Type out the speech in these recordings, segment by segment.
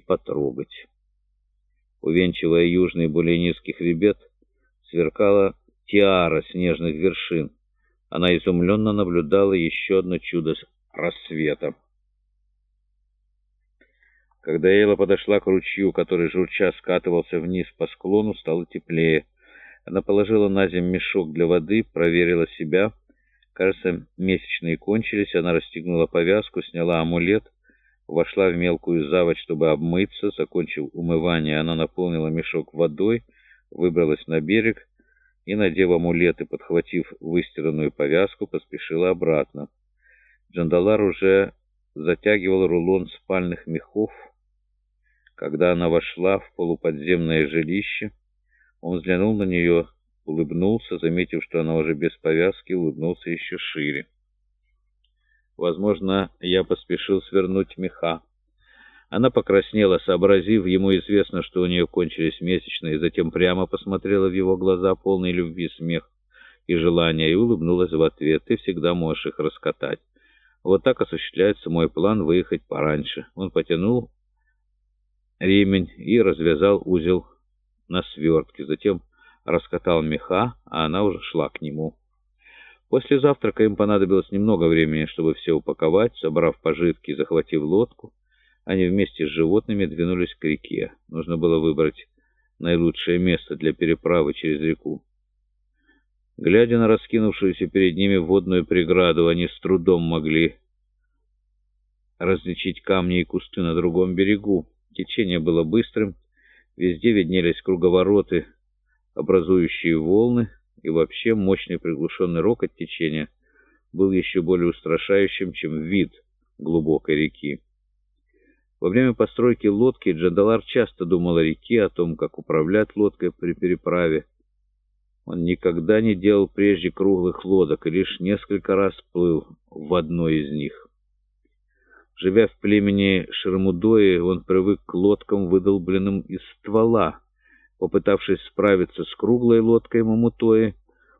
и потрогать. Увенчивая южный более низкий хребет, сверкала тиара снежных вершин. Она изумленно наблюдала еще одно чудо рассвета. Когда Эйла подошла к ручью, который журча скатывался вниз по склону, стало теплее. Она положила на землю мешок для воды, проверила себя. Кажется, месячные кончились. Она расстегнула повязку, сняла амулет, вошла в мелкую заводь, чтобы обмыться. Закончив умывание, она наполнила мешок водой, выбралась на берег и, надев амулет и подхватив выстиранную повязку, поспешила обратно. Джандалар уже затягивал рулон спальных мехов. Когда она вошла в полуподземное жилище, он взглянул на нее, улыбнулся, заметив, что она уже без повязки, улыбнулся еще шире. Возможно, я поспешил свернуть меха. Она покраснела, сообразив, ему известно, что у нее кончились месячные, затем прямо посмотрела в его глаза, полные любви, смех и желания, и улыбнулась в ответ. «Ты всегда можешь их раскатать. Вот так осуществляется мой план выехать пораньше». Он потянул ремень и развязал узел на свертке, затем раскатал меха, а она уже шла к нему. После завтрака им понадобилось немного времени, чтобы все упаковать, собрав пожитки и захватив лодку. Они вместе с животными двинулись к реке. Нужно было выбрать наилучшее место для переправы через реку. Глядя на раскинувшуюся перед ними водную преграду, они с трудом могли различить камни и кусты на другом берегу. Течение было быстрым, везде виднелись круговороты, образующие волны, и вообще мощный приглушенный рокот течения был еще более устрашающим, чем вид глубокой реки. Во время постройки лодки Джандалар часто думал о реке, о том, как управлять лодкой при переправе. Он никогда не делал прежде круглых лодок и лишь несколько раз плыл в одной из них. Живя в племени Шермудои, он привык к лодкам, выдолбленным из ствола. Попытавшись справиться с круглой лодкой Мамутои,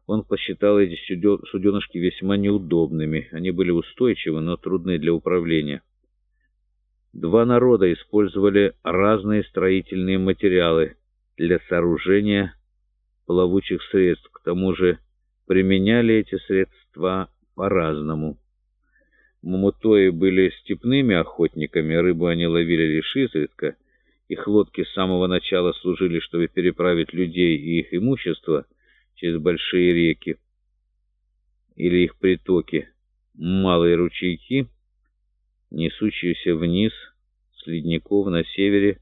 он посчитал эти суденышки весьма неудобными. Они были устойчивы, но трудные для управления. Два народа использовали разные строительные материалы для сооружения плавучих средств. К тому же применяли эти средства по-разному. Мамутои были степными охотниками, рыбу они ловили лишь изредка. Их лодки с самого начала служили, чтобы переправить людей и их имущество через большие реки или их притоки, малые ручейки — несущуюся вниз с ледников на севере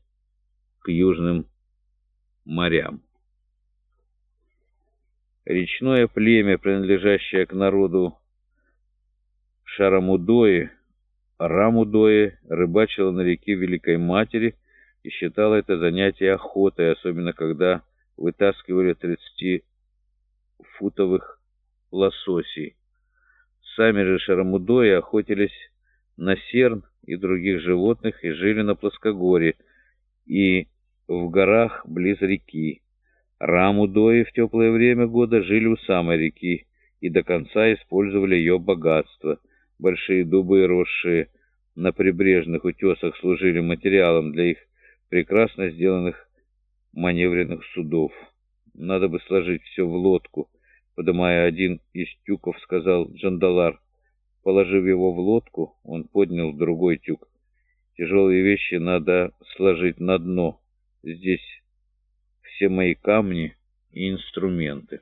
к южным морям. Речное племя, принадлежащее к народу Шарамудои, Рамудои, рыбачило на реке Великой Матери и считало это занятие охотой, особенно когда вытаскивали 30-футовых лососей. Сами же Шарамудои охотились на серн и других животных и жили на плоскогорье и в горах близ реки. Рамудои в теплое время года жили у самой реки и до конца использовали ее богатство. Большие дубы, росшие на прибрежных утесах, служили материалом для их прекрасно сделанных маневренных судов. «Надо бы сложить все в лодку», — подымая один из тюков, сказал Джандалар. Положив его в лодку, он поднял другой тюк. Тяжелые вещи надо сложить на дно. Здесь все мои камни и инструменты.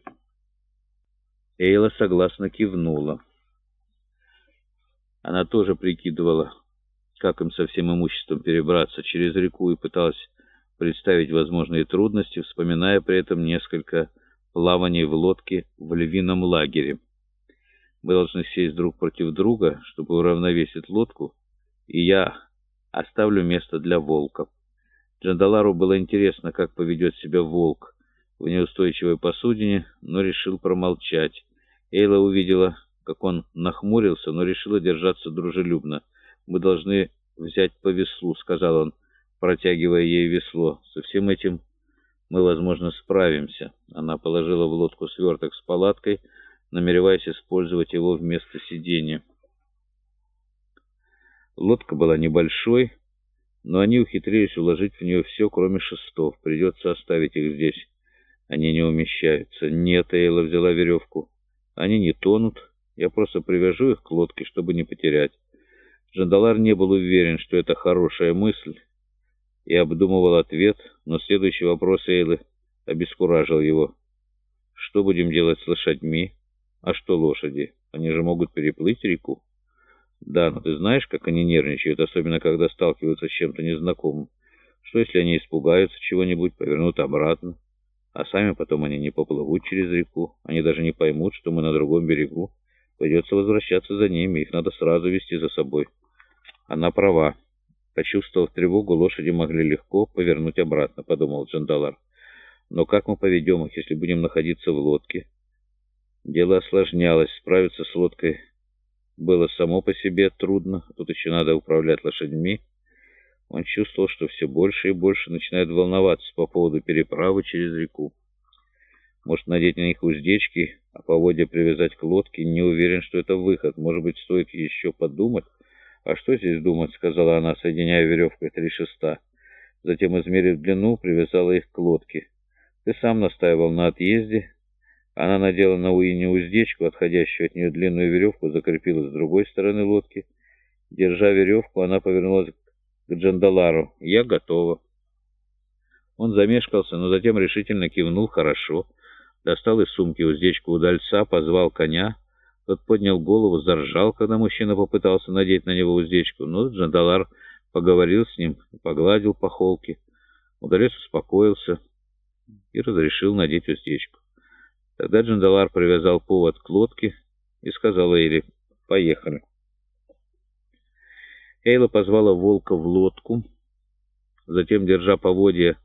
Эйла согласно кивнула. Она тоже прикидывала, как им со всем имуществом перебраться через реку и пыталась представить возможные трудности, вспоминая при этом несколько плаваний в лодке в львином лагере. Мы должны сесть друг против друга, чтобы уравновесить лодку, и я оставлю место для волков. Джандалару было интересно, как поведет себя волк в неустойчивой посудине, но решил промолчать. Эйла увидела, как он нахмурился, но решила держаться дружелюбно. «Мы должны взять по веслу», — сказал он, протягивая ей весло. «Со всем этим мы, возможно, справимся». Она положила в лодку сверток с палаткой, — намереваясь использовать его вместо сидения. Лодка была небольшой, но они ухитрились уложить в нее все, кроме шестов. Придется оставить их здесь. Они не умещаются. Нет, Эйла взяла веревку. Они не тонут. Я просто привяжу их к лодке, чтобы не потерять. Джандалар не был уверен, что это хорошая мысль, и обдумывал ответ, но следующий вопрос Эйлы обескуражил его. «Что будем делать с лошадьми? А что лошади? Они же могут переплыть реку?» «Да, но ты знаешь, как они нервничают, особенно когда сталкиваются с чем-то незнакомым. Что, если они испугаются чего-нибудь, повернут обратно, а сами потом они не поплывут через реку, они даже не поймут, что мы на другом берегу. Придется возвращаться за ними, их надо сразу вести за собой». Она права. Почувствовав тревогу, лошади могли легко повернуть обратно, подумал Джандалар. Но как мы поведем их, если будем находиться в лодке? Дело осложнялось. Справиться с лодкой было само по себе трудно. Тут еще надо управлять лошадьми. Он чувствовал, что все больше и больше начинает волноваться по поводу переправы через реку. Может, надеть на них уздечки, а поводья привязать к лодке. Не уверен, что это выход. Может быть, стоит еще подумать. «А что здесь думать?» — сказала она, соединяя веревкой три шеста. Затем, измерив длину, привязала их к лодке. «Ты сам настаивал на отъезде». Она надела на Уине уздечку, отходящую от нее длинную веревку, закрепила с другой стороны лодки. Держа веревку, она повернулась к Джандалару. «Я готова». Он замешкался, но затем решительно кивнул «хорошо». Достал из сумки уздечку удальца, позвал коня. Тот поднял голову, заржал, когда мужчина попытался надеть на него уздечку, но Джандалар поговорил с ним и погладил по холке. Удалец успокоился и разрешил надеть уздечку. Тогда Джандалар привязал повод к лодке и сказал Эйле «Поехали». Эйла позвала волка в лодку, затем, держа поводья